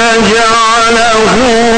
نجعله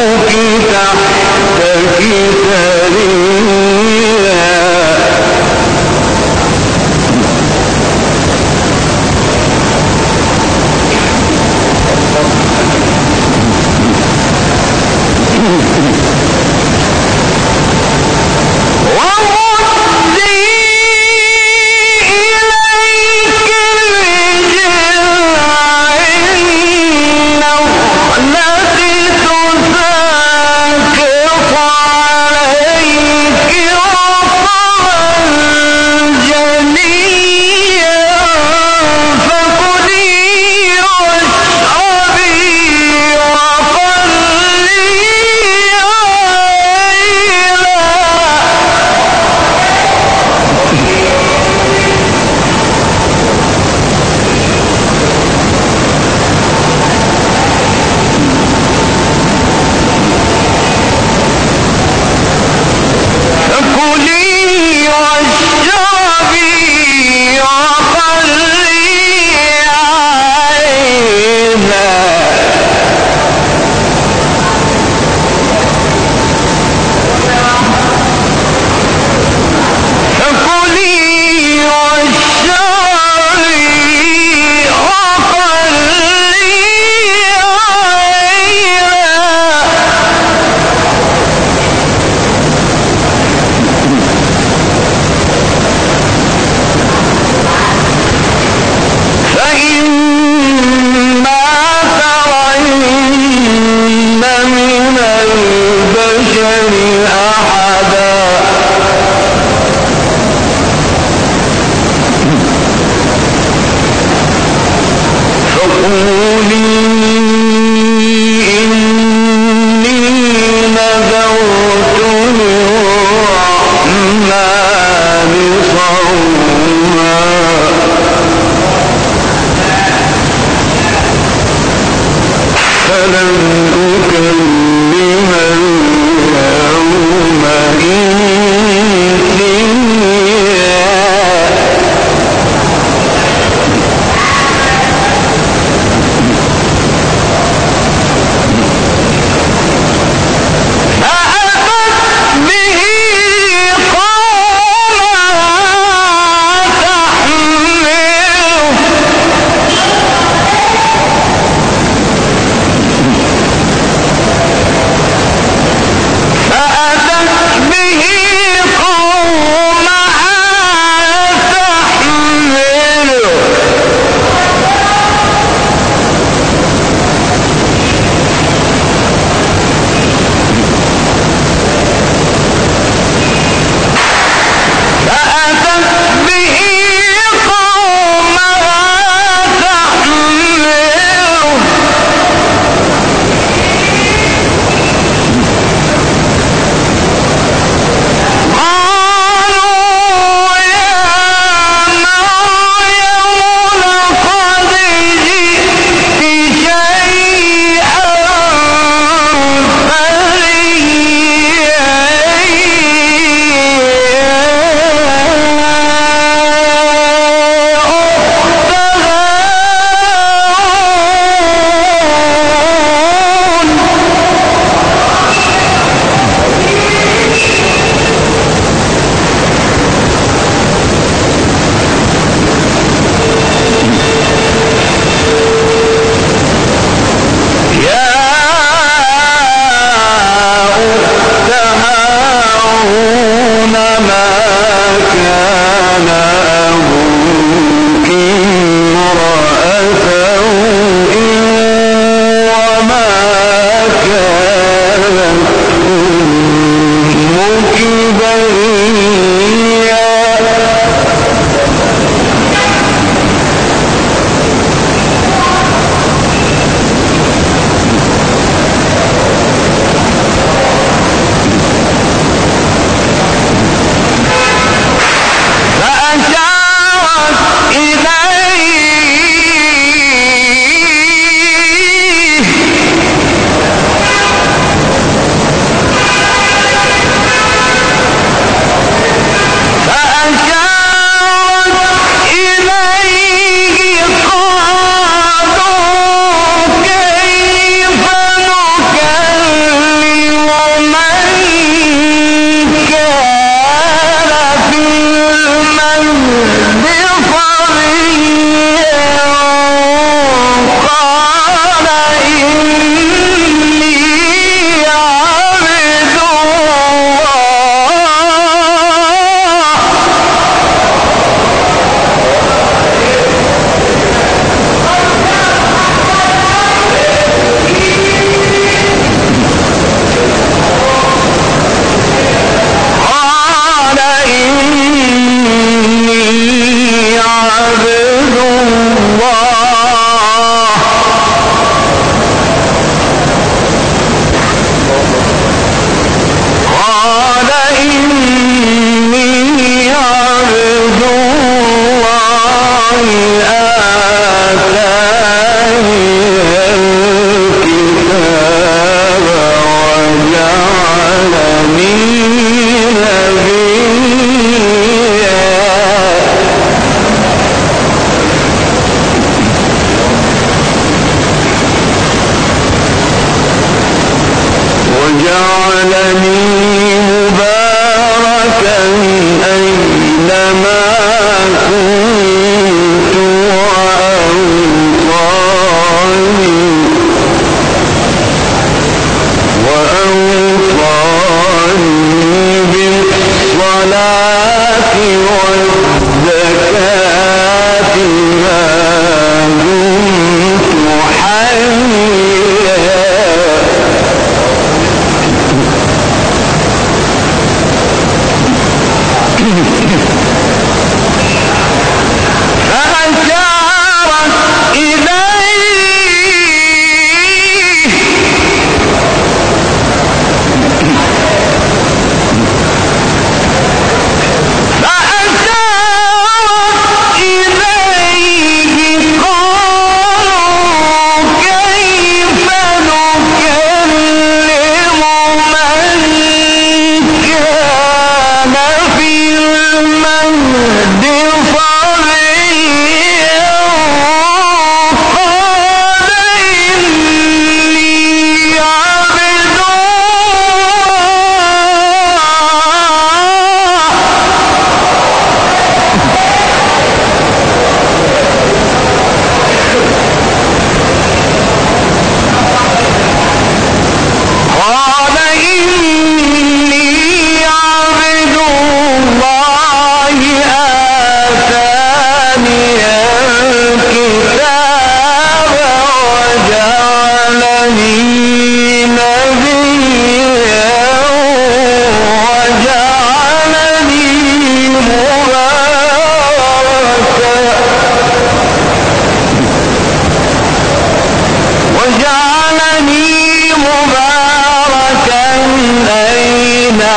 cerquita, cerquita.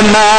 I'm Amen.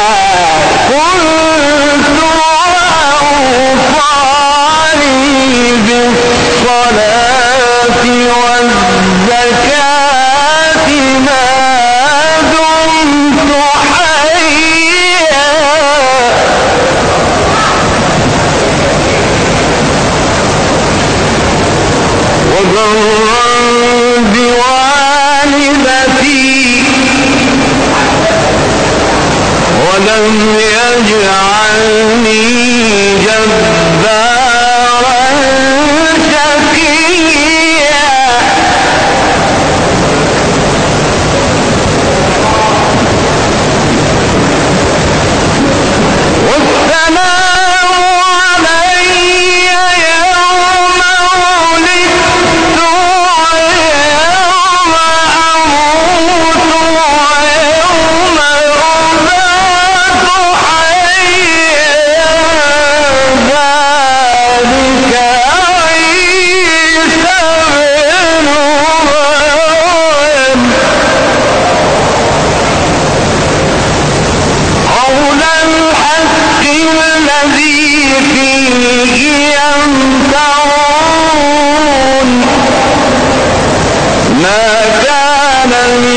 من